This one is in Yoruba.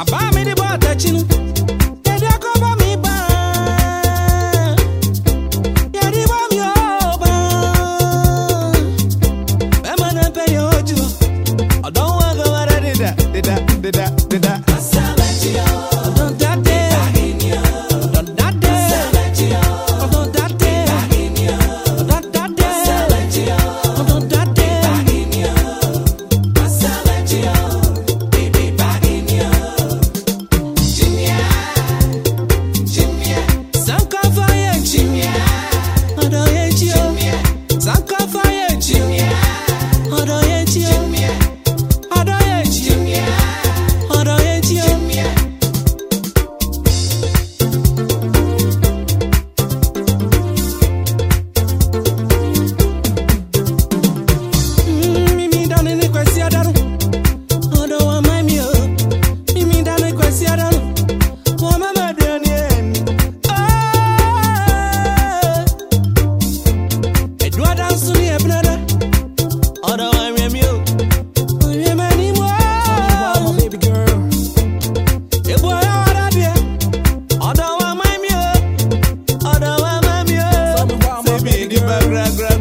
àbá mi dìbò àtẹ̀chínú. Èdè ọkọ bá mi bá. Yẹ̀rí bá mi ò bá. Bẹ́ẹ̀ máa ń pẹ́ yẹn ojú. Ọ̀dọ́ ń wá gra, gra,